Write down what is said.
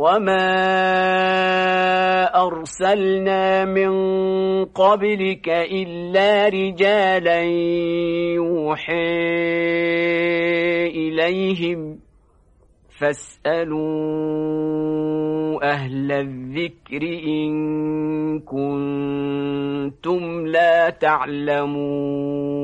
وما أرسلنا من قبلك إلا رجالا يوحي إليهم فاسألوا أهل الذكر إن كنتم لا تعلمون